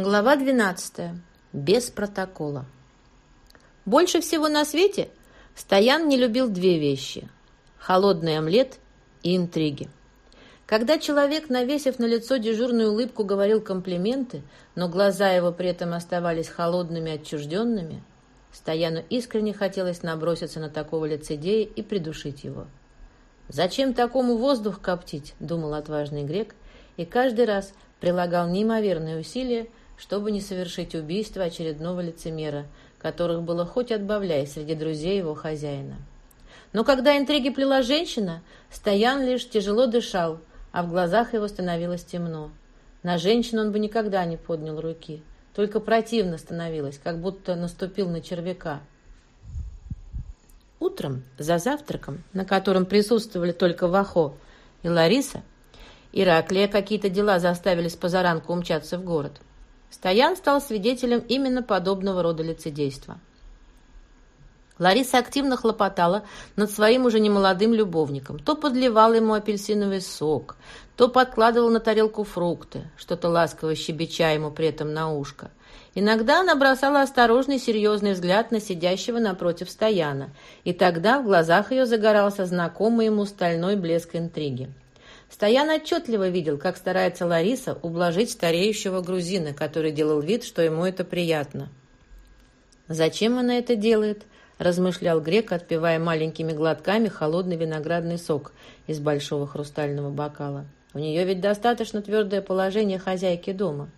Глава 12. Без протокола. Больше всего на свете Стоян не любил две вещи – холодный омлет и интриги. Когда человек, навесив на лицо дежурную улыбку, говорил комплименты, но глаза его при этом оставались холодными отчужденными, Стояну искренне хотелось наброситься на такого лицедея и придушить его. «Зачем такому воздух коптить?» – думал отважный грек, и каждый раз прилагал неимоверные усилия, чтобы не совершить убийство очередного лицемера, которых было хоть отбавляй среди друзей его хозяина. Но когда интриги плела женщина, Стоян лишь тяжело дышал, а в глазах его становилось темно. На женщину он бы никогда не поднял руки, только противно становилось, как будто наступил на червяка. Утром, за завтраком, на котором присутствовали только Вахо и Лариса, Ираклия какие-то дела заставили с позаранку умчаться в город – Стоян стал свидетелем именно подобного рода лицедейства. Лариса активно хлопотала над своим уже немолодым любовником. То подливала ему апельсиновый сок, то подкладывала на тарелку фрукты, что-то ласково щебеча ему при этом на ушко. Иногда она бросала осторожный серьезный взгляд на сидящего напротив стояна, и тогда в глазах ее загорался знакомый ему стальной блеск интриги. Стоян отчетливо видел, как старается Лариса ублажить стареющего грузина, который делал вид, что ему это приятно. «Зачем она это делает?» – размышлял грек, отпивая маленькими глотками холодный виноградный сок из большого хрустального бокала. «У нее ведь достаточно твердое положение хозяйки дома.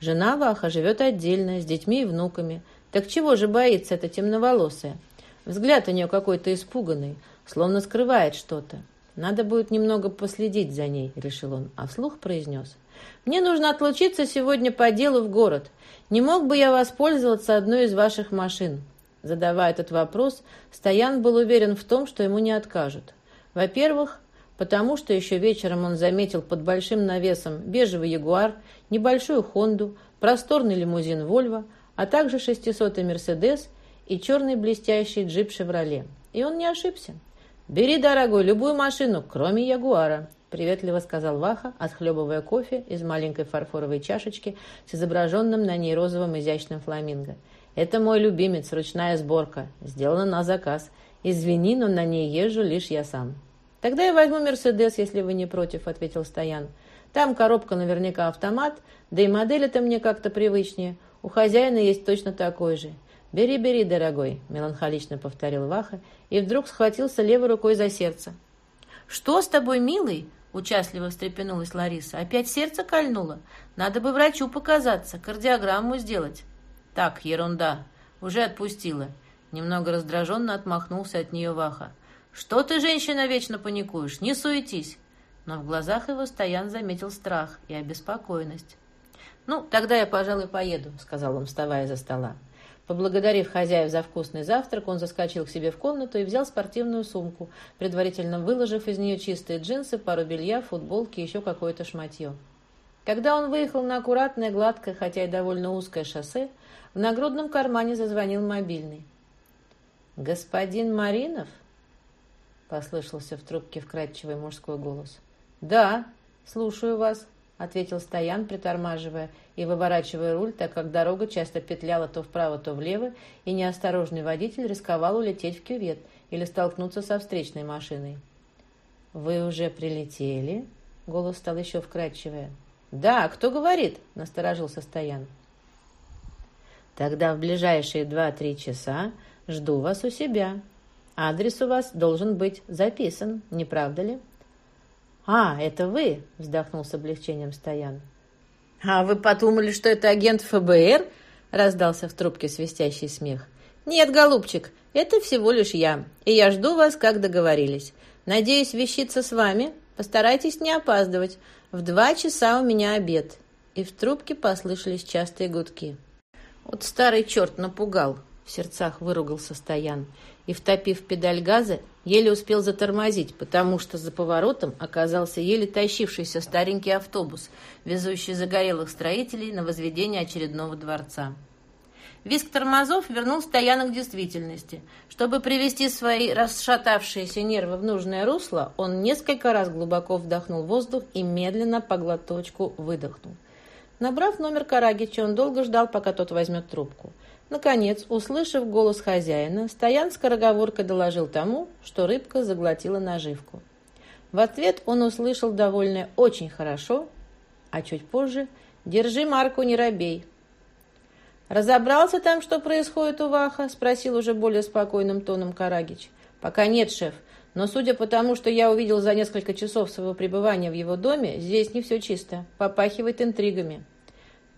Жена Ваха живет отдельно, с детьми и внуками. Так чего же боится эта темноволосая? Взгляд у нее какой-то испуганный, словно скрывает что-то. «Надо будет немного последить за ней», — решил он, а вслух произнес. «Мне нужно отлучиться сегодня по делу в город. Не мог бы я воспользоваться одной из ваших машин?» Задавая этот вопрос, Стоян был уверен в том, что ему не откажут. Во-первых, потому что еще вечером он заметил под большим навесом бежевый Ягуар, небольшую Хонду, просторный лимузин Вольво, а также 600-й Мерседес и черный блестящий джип Шевроле. И он не ошибся. «Бери, дорогой, любую машину, кроме Ягуара», — приветливо сказал Ваха, отхлебывая кофе из маленькой фарфоровой чашечки с изображенным на ней розовым изящным фламинго. «Это мой любимец, ручная сборка, сделана на заказ. Извини, но на ней езжу лишь я сам». «Тогда я возьму «Мерседес», если вы не против», — ответил Стоян. «Там коробка наверняка автомат, да и модель это мне как-то привычнее. У хозяина есть точно такой же. «Бери, бери, дорогой», — меланхолично повторил Ваха и вдруг схватился левой рукой за сердце. «Что с тобой, милый?» — участливо встрепенулась Лариса. «Опять сердце кольнуло? Надо бы врачу показаться, кардиограмму сделать». «Так, ерунда. Уже отпустила». Немного раздраженно отмахнулся от нее Ваха. «Что ты, женщина, вечно паникуешь? Не суетись!» Но в глазах его Стоян заметил страх и обеспокоенность. «Ну, тогда я, пожалуй, поеду», — сказал он, вставая за стола. Поблагодарив хозяев за вкусный завтрак, он заскочил к себе в комнату и взял спортивную сумку, предварительно выложив из нее чистые джинсы, пару белья, футболки и еще какое-то шматье. Когда он выехал на аккуратное, гладкое, хотя и довольно узкое шоссе, в нагрудном кармане зазвонил мобильный. «Господин Маринов?» — послышался в трубке вкрадчивый мужской голос. «Да, слушаю вас», ответил Стоян, притормаживая и выворачивая руль, так как дорога часто петляла то вправо, то влево, и неосторожный водитель рисковал улететь в кювет или столкнуться со встречной машиной. «Вы уже прилетели?» — голос стал еще вкрадчивее. «Да, кто говорит?» — насторожился Стоян. «Тогда в ближайшие два-три часа жду вас у себя. Адрес у вас должен быть записан, не правда ли?» «А, это вы?» – вздохнул с облегчением Стоян. «А вы подумали, что это агент ФБР?» – раздался в трубке свистящий смех. «Нет, голубчик, это всего лишь я, и я жду вас, как договорились. Надеюсь вещиться с вами. Постарайтесь не опаздывать. В два часа у меня обед». И в трубке послышались частые гудки. «Вот старый черт напугал!» – в сердцах выругался Стоян и, втопив педаль газа, еле успел затормозить, потому что за поворотом оказался еле тащившийся старенький автобус, везущий загорелых строителей на возведение очередного дворца. Виск тормозов вернул стоянок к действительности. Чтобы привести свои расшатавшиеся нервы в нужное русло, он несколько раз глубоко вдохнул воздух и медленно по глоточку выдохнул. Набрав номер Карагича, он долго ждал, пока тот возьмет трубку. Наконец, услышав голос хозяина, Стоян скороговоркой доложил тому, что рыбка заглотила наживку. В ответ он услышал довольное «очень хорошо», а чуть позже «держи марку, не робей». «Разобрался там, что происходит у Ваха?» – спросил уже более спокойным тоном Карагич. «Пока нет, шеф. Но судя по тому, что я увидел за несколько часов своего пребывания в его доме, здесь не все чисто. Попахивает интригами».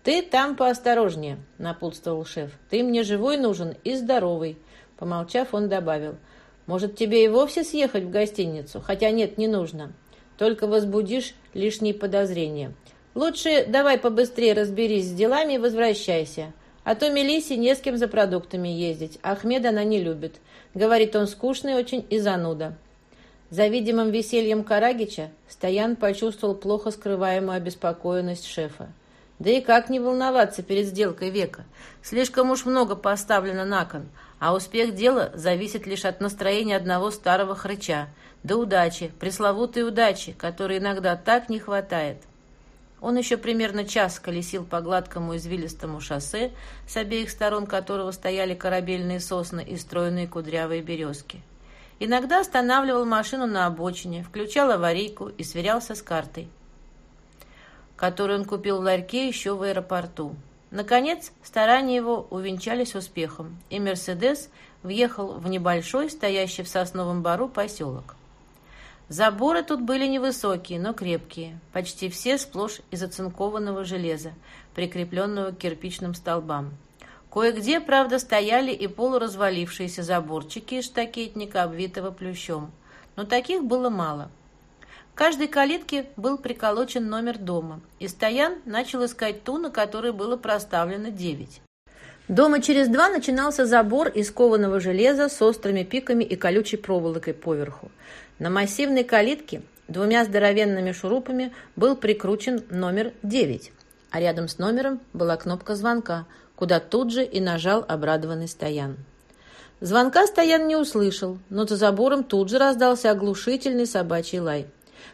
«Ты там поосторожнее», – напутствовал шеф. «Ты мне живой нужен и здоровый». Помолчав, он добавил. «Может, тебе и вовсе съехать в гостиницу? Хотя нет, не нужно. Только возбудишь лишние подозрения. Лучше давай побыстрее разберись с делами и возвращайся. А то Мелисе не с кем за продуктами ездить. Ахмеда она не любит. Говорит, он скучный очень и зануда. За видимым весельем Карагича Стоян почувствовал плохо скрываемую обеспокоенность шефа. Да и как не волноваться перед сделкой века? Слишком уж много поставлено на кон, а успех дела зависит лишь от настроения одного старого хрыча, да удачи, пресловутой удачи, которой иногда так не хватает. Он еще примерно час колесил по гладкому извилистому шоссе, с обеих сторон которого стояли корабельные сосны и стройные кудрявые березки. Иногда останавливал машину на обочине, включал аварийку и сверялся с картой, которую он купил в ларьке еще в аэропорту. Наконец, старания его увенчались успехом, и «Мерседес» въехал в небольшой, стоящий в сосновом бару, поселок. Заборы тут были невысокие, но крепкие, почти все сплошь из оцинкованного железа, прикрепленного к кирпичным столбам. Кое-где, правда, стояли и полуразвалившиеся заборчики из штакетника, обвитого плющом, но таких было мало. Каждой калитке был приколочен номер дома, и Стоян начал искать ту, на которой было проставлено девять. Дома через два начинался забор из кованого железа с острыми пиками и колючей проволокой поверху. На массивной калитке двумя здоровенными шурупами был прикручен номер 9, а рядом с номером была кнопка звонка, куда тут же и нажал обрадованный Стоян. Звонка Стоян не услышал, но за забором тут же раздался оглушительный собачий лай.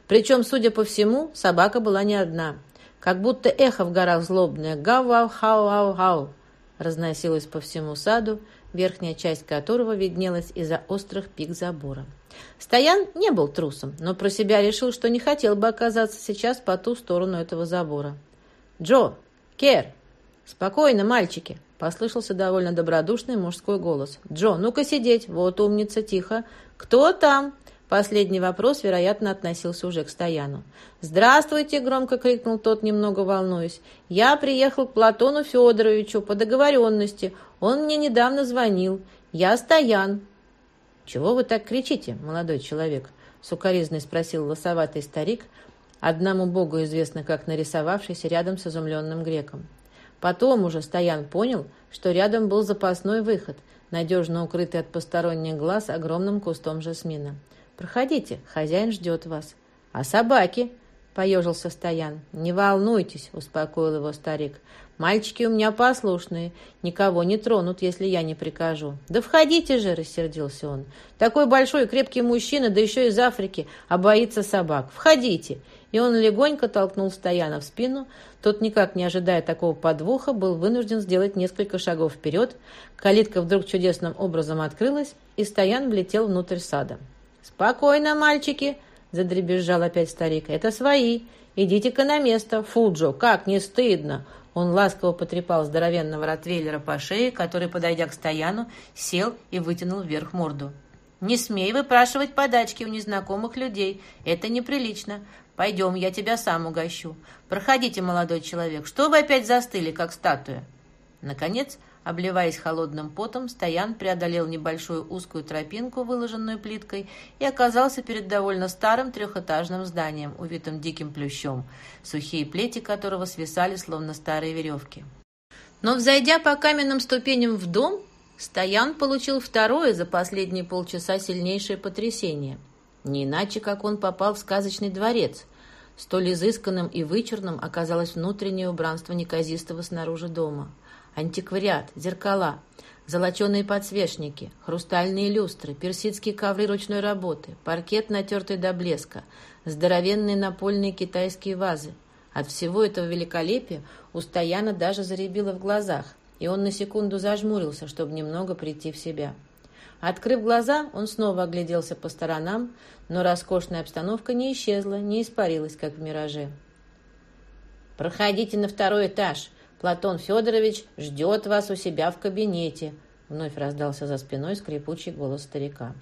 Причем, судя по всему, собака была не одна. Как будто эхо в горах злобное «гау-вау-хау-хау-хау» разносилось по всему саду, верхняя часть которого виднелась из-за острых пик забора. Стоян не был трусом, но про себя решил, что не хотел бы оказаться сейчас по ту сторону этого забора. «Джо! Кер! Спокойно, мальчики!» Послышался довольно добродушный мужской голос. «Джо, ну-ка сидеть! Вот умница, тихо! Кто там?» Последний вопрос, вероятно, относился уже к Стояну. «Здравствуйте!» — громко крикнул тот, немного волнуясь. «Я приехал к Платону Федоровичу по договоренности. Он мне недавно звонил. Я Стоян. «Чего вы так кричите, молодой человек?» — сукоризный спросил лосоватый старик, одному богу известно как нарисовавшийся рядом с изумленным греком. Потом уже Стоян понял, что рядом был запасной выход, надежно укрытый от посторонних глаз огромным кустом жасмина. «Проходите, хозяин ждет вас». «А собаки?» — поежился Стоян. «Не волнуйтесь», — успокоил его старик. Мальчики у меня послушные, никого не тронут, если я не прикажу. Да входите же, рассердился он. Такой большой крепкий мужчина, да еще из Африки, а боится собак. Входите. И он легонько толкнул Стояна в спину. Тот, никак не ожидая такого подвоха, был вынужден сделать несколько шагов вперед. Калитка вдруг чудесным образом открылась, и Стоян влетел внутрь сада. «Спокойно, мальчики!» — задребезжал опять старик. «Это свои. Идите-ка на место. Фуджо, как не стыдно!» Он ласково потрепал здоровенного ротвейлера по шее, который, подойдя к стояну, сел и вытянул вверх морду. «Не смей выпрашивать подачки у незнакомых людей. Это неприлично. Пойдем, я тебя сам угощу. Проходите, молодой человек. Что вы опять застыли, как статуя?» Наконец, Обливаясь холодным потом, Стоян преодолел небольшую узкую тропинку, выложенную плиткой, и оказался перед довольно старым трехэтажным зданием, увитым диким плющом, сухие плети которого свисали, словно старые веревки. Но, взойдя по каменным ступеням в дом, Стоян получил второе за последние полчаса сильнейшее потрясение. Не иначе, как он попал в сказочный дворец. Столь изысканным и вычурным оказалось внутреннее убранство неказистого снаружи дома – антиквариат, зеркала, золоченые подсвечники, хрустальные люстры, персидские ковры ручной работы, паркет, натертый до блеска, здоровенные напольные китайские вазы, От всего этого великолепия у Стояна даже заребило в глазах, и он на секунду зажмурился, чтобы немного прийти в себя. Открыв глаза, он снова огляделся по сторонам, но роскошная обстановка не исчезла, не испарилась, как в мираже. «Проходите на второй этаж. Платон Федорович ждет вас у себя в кабинете», — вновь раздался за спиной скрипучий голос старика.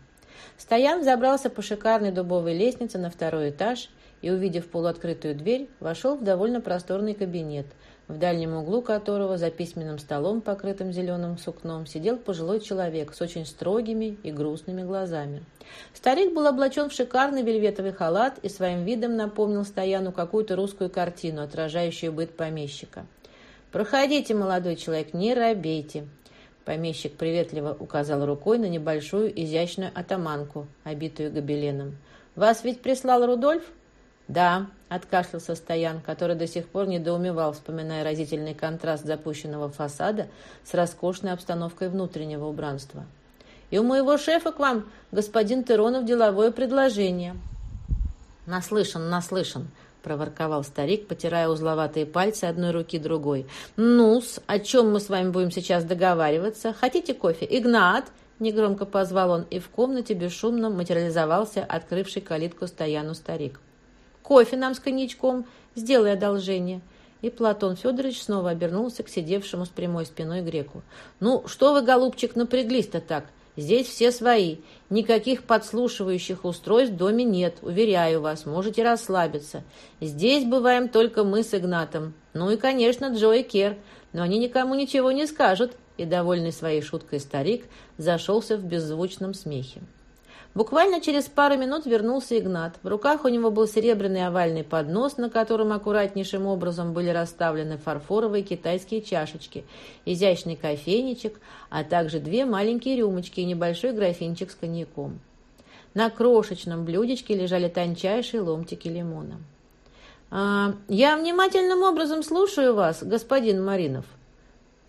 Стоян забрался по шикарной дубовой лестнице на второй этаж и, увидев полуоткрытую дверь, вошел в довольно просторный кабинет, в дальнем углу которого за письменным столом, покрытым зеленым сукном, сидел пожилой человек с очень строгими и грустными глазами. Старик был облачен в шикарный вельветовый халат и своим видом напомнил Стояну какую-то русскую картину, отражающую быт помещика. «Проходите, молодой человек, не робейте!» Помещик приветливо указал рукой на небольшую изящную атаманку, обитую гобеленом. «Вас ведь прислал Рудольф?» «Да», — откашлялся Стоян, который до сих пор недоумевал, вспоминая разительный контраст запущенного фасада с роскошной обстановкой внутреннего убранства. «И у моего шефа к вам, господин Теронов, деловое предложение». «Наслышан, наслышан», — проворковал старик, потирая узловатые пальцы одной руки другой. «Ну-с, о чем мы с вами будем сейчас договариваться? Хотите кофе? Игнат!» Негромко позвал он, и в комнате бесшумно материализовался открывший калитку Стояну старик. Кофе нам с коньячком. Сделай одолжение». И Платон Федорович снова обернулся к сидевшему с прямой спиной греку. «Ну, что вы, голубчик, напряглись-то так? Здесь все свои. Никаких подслушивающих устройств в доме нет, уверяю вас, можете расслабиться. Здесь бываем только мы с Игнатом. Ну и, конечно, Джо и Кер, но они никому ничего не скажут». И, довольный своей шуткой старик, зашелся в беззвучном смехе. Буквально через пару минут вернулся Игнат. В руках у него был серебряный овальный поднос, на котором аккуратнейшим образом были расставлены фарфоровые китайские чашечки, изящный кофейничек, а также две маленькие рюмочки и небольшой графинчик с коньяком. На крошечном блюдечке лежали тончайшие ломтики лимона. «А, «Я внимательным образом слушаю вас, господин Маринов»,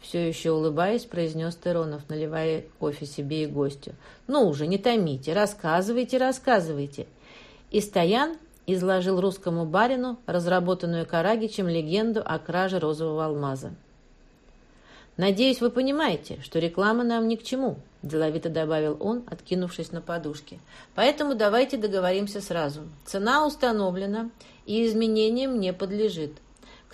все еще улыбаясь, произнес Теронов, наливая кофе себе и гостю. «Ну уже, не томите, рассказывайте, рассказывайте». И Стоян изложил русскому барину разработанную Карагичем легенду о краже розового алмаза. «Надеюсь, вы понимаете, что реклама нам ни к чему», – деловито добавил он, откинувшись на подушке. «Поэтому давайте договоримся сразу. Цена установлена, и изменениям не подлежит.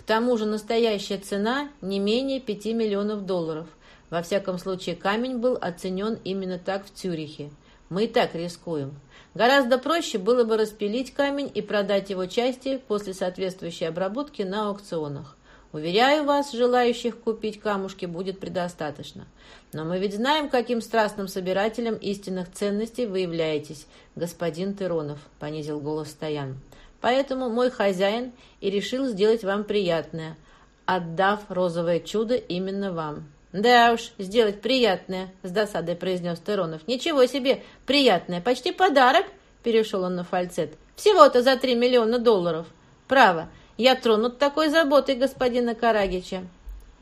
Тому же настоящая цена не менее 5 миллионов долларов. Во всяком случае, камень был оценен именно так в Цюрихе. Мы и так рискуем. Гораздо проще было бы распилить камень и продать его части после соответствующей обработки на аукционах. Уверяю вас, желающих купить камушки будет предостаточно. Но мы ведь знаем, каким страстным собирателем истинных ценностей вы являетесь, господин Теронов, понизил голос Стоян. Поэтому мой хозяин и решил сделать вам приятное, отдав розовое чудо именно вам. «Да уж, сделать приятное», — с досадой произнес Теронов. «Ничего себе, приятное, почти подарок», — перешел он на фальцет. «Всего-то за три миллиона долларов. Право, я тронут такой заботой господина Карагича».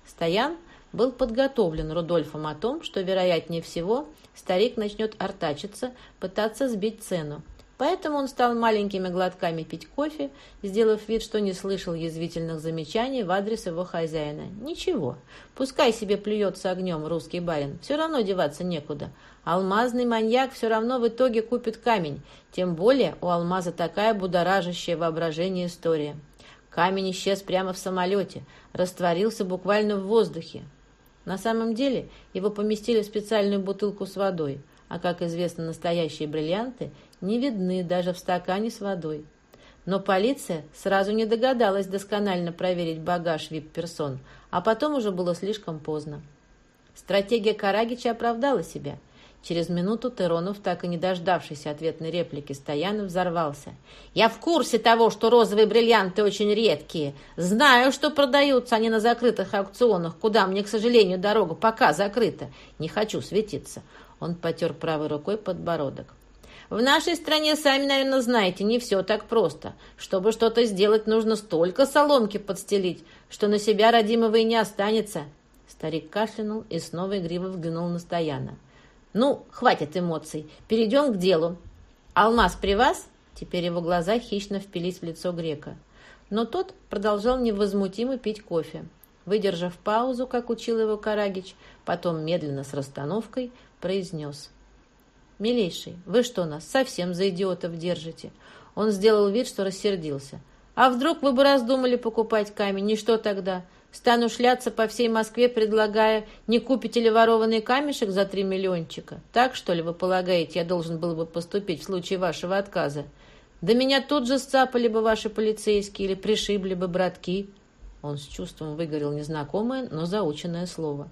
Стоян был подготовлен Рудольфом о том, что, вероятнее всего, старик начнет артачиться, пытаться сбить цену. Поэтому он стал маленькими глотками пить кофе, сделав вид, что не слышал язвительных замечаний в адрес его хозяина. Ничего, пускай себе плюется огнем русский барин, все равно деваться некуда. Алмазный маньяк все равно в итоге купит камень, тем более у алмаза такая будоражащая воображение история. Камень исчез прямо в самолете, растворился буквально в воздухе. На самом деле его поместили в специальную бутылку с водой, а, как известно, настоящие бриллианты не видны даже в стакане с водой. Но полиция сразу не догадалась досконально проверить багаж вип-персон, а потом уже было слишком поздно. Стратегия Карагича оправдала себя. Через минуту Теронов, так и не дождавшийся ответной реплики Стоянов, взорвался. «Я в курсе того, что розовые бриллианты очень редкие. Знаю, что продаются они на закрытых аукционах, куда мне, к сожалению, дорога пока закрыта. Не хочу светиться». Он потер правой рукой подбородок. В нашей стране, сами, наверное, знаете, не все так просто. Чтобы что-то сделать, нужно столько соломки подстелить, что на себя родимого и не останется. Старик кашлянул и снова игриво взглянул на Стояна. «Ну, хватит эмоций. Перейдем к делу. Алмаз при вас?» Теперь его глаза хищно впились в лицо грека. Но тот продолжал невозмутимо пить кофе. Выдержав паузу, как учил его Карагич, потом медленно с расстановкой произнес. «Милейший, вы что нас, совсем за идиотов держите?» Он сделал вид, что рассердился. «А вдруг вы бы раздумали покупать камень, и что тогда? Стану шляться по всей Москве, предлагая, не купите ли ворованный камешек за три миллиончика? Так, что ли, вы полагаете, я должен был бы поступить в случае вашего отказа? Да меня тут же сцапали бы ваши полицейские или пришибли бы братки». Он с чувством выговорил незнакомое, но заученное слово.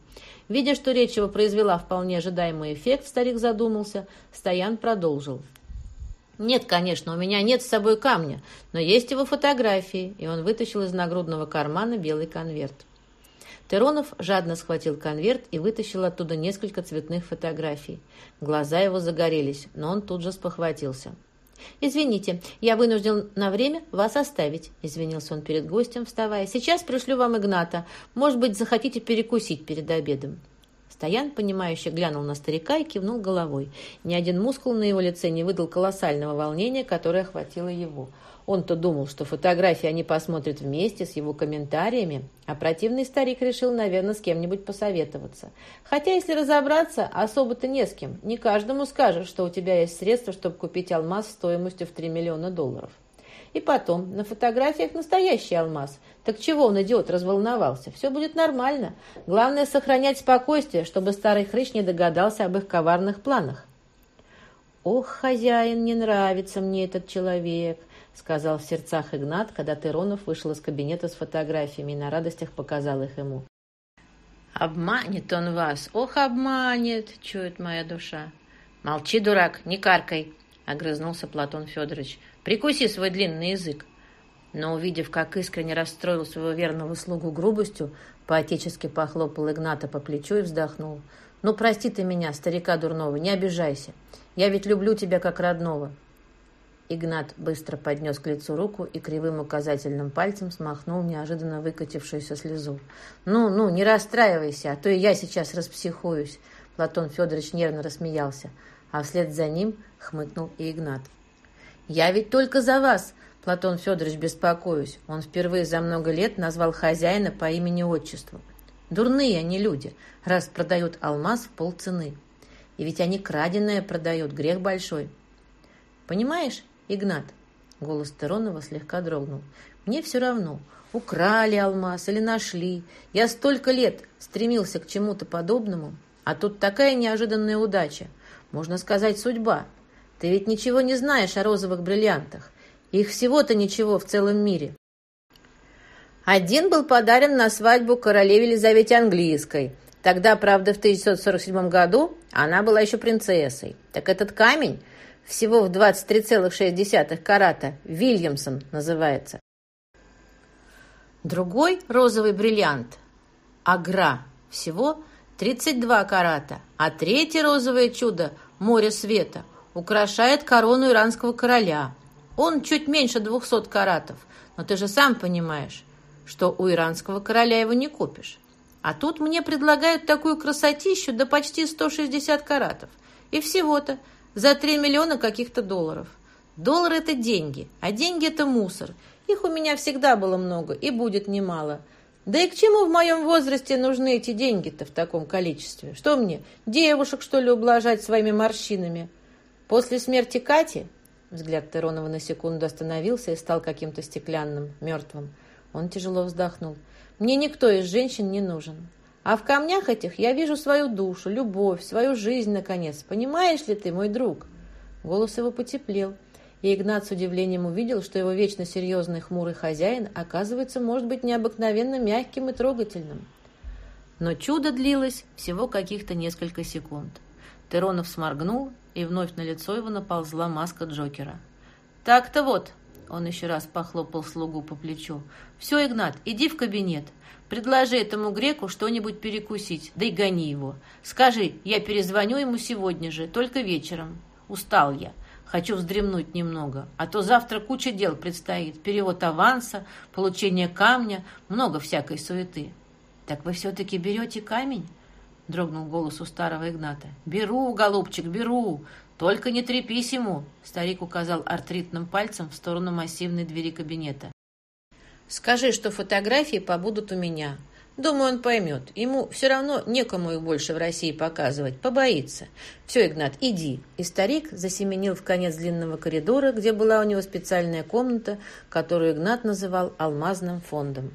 Видя, что речь его произвела вполне ожидаемый эффект, старик задумался. Стоян продолжил. «Нет, конечно, у меня нет с собой камня, но есть его фотографии», и он вытащил из нагрудного кармана белый конверт. Теронов жадно схватил конверт и вытащил оттуда несколько цветных фотографий. Глаза его загорелись, но он тут же спохватился. «Извините, я вынужден на время вас оставить», — извинился он перед гостем, вставая. «Сейчас пришлю вам Игната. Может быть, захотите перекусить перед обедом». Стоян, понимающе глянул на старика и кивнул головой. Ни один мускул на его лице не выдал колоссального волнения, которое охватило его. Он-то думал, что фотографии они посмотрят вместе с его комментариями, а противный старик решил, наверное, с кем-нибудь посоветоваться. Хотя, если разобраться, особо-то не с кем. Не каждому скажешь, что у тебя есть средства, чтобы купить алмаз стоимостью в 3 миллиона долларов. И потом, на фотографиях настоящий алмаз. Так чего он, идиот, разволновался? Все будет нормально. Главное, сохранять спокойствие, чтобы старый хрыч не догадался об их коварных планах. «Ох, хозяин, не нравится мне этот человек», — сказал в сердцах Игнат, когда Теронов вышел из кабинета с фотографиями и на радостях показал их ему. «Обманет он вас! Ох, обманет!» — чует моя душа. «Молчи, дурак, не каркай!» — огрызнулся Платон Федорович. «Прикуси свой длинный язык!» Но, увидев, как искренне расстроил своего верного слугу грубостью, поотечески похлопал Игната по плечу и вздохнул. «Ну, прости ты меня, старика дурного, не обижайся. Я ведь люблю тебя как родного. Игнат быстро поднес к лицу руку и кривым указательным пальцем смахнул неожиданно выкатившуюся слезу. «Ну, ну, не расстраивайся, а то и я сейчас распсихуюсь!» Платон Федорович нервно рассмеялся, а вслед за ним хмыкнул и Игнат. «Я ведь только за вас!» Платон Федорович беспокоюсь. Он впервые за много лет назвал хозяина по имени-отчеству. Дурные они люди, раз продают алмаз в полцены. И ведь они краденое продают, грех большой. Понимаешь, «Игнат!» — голос Теронова слегка дрогнул. «Мне все равно, украли алмаз или нашли. Я столько лет стремился к чему-то подобному, а тут такая неожиданная удача. Можно сказать, судьба. Ты ведь ничего не знаешь о розовых бриллиантах. Их всего-то ничего в целом мире. Один был подарен на свадьбу королеве Елизавете Английской. Тогда, правда, в 1947 году она была еще принцессой. Так этот камень всего в 23,6 карата. Вильямсон называется. Другой розовый бриллиант. Агра. Всего 32 карата. А третье розовое чудо «Море света» украшает корону иранского короля. Он чуть меньше 200 каратов. Но ты же сам понимаешь, что у иранского короля его не купишь. А тут мне предлагают такую красотищу до почти 160 каратов. И всего-то за 3 миллиона каких-то долларов. Доллар – это деньги, а деньги – это мусор. Их у меня всегда было много и будет немало. Да и к чему в моем возрасте нужны эти деньги-то в таком количестве? Что мне, девушек, что ли, ублажать своими морщинами? После смерти Кати Взгляд Теронова на секунду остановился и стал каким-то стеклянным, мертвым. Он тяжело вздохнул. «Мне никто из женщин не нужен. А в камнях этих я вижу свою душу, любовь, свою жизнь, наконец. Понимаешь ли ты, мой друг?» Голос его потеплел, и Игнат с удивлением увидел, что его вечно серьезный хмурый хозяин, оказывается, может быть необыкновенно мягким и трогательным. Но чудо длилось всего каких-то несколько секунд. Теронов сморгнул, и вновь на лицо его наползла маска Джокера. «Так-то вот», — он еще раз похлопал слугу по плечу, — «все, Игнат, иди в кабинет. Предложи этому греку что-нибудь перекусить, да и гони его. Скажи, я перезвоню ему сегодня же, только вечером. Устал я. Хочу вздремнуть немного, а то завтра куча дел предстоит. Перевод аванса, получение камня, много всякой суеты. Так вы все-таки берете камень? Дрогнул голос у старого Игната. «Беру, голубчик, беру! Только не трепись ему!» Старик указал артритным пальцем в сторону массивной двери кабинета. Скажи, что фотографии побудут у меня. Думаю, он поймет. Ему все равно некому их больше в России показывать. Побоится. Все, Игнат, иди. И старик засеменил в конец длинного коридора, где была у него специальная комната, которую Игнат называл алмазным фондом.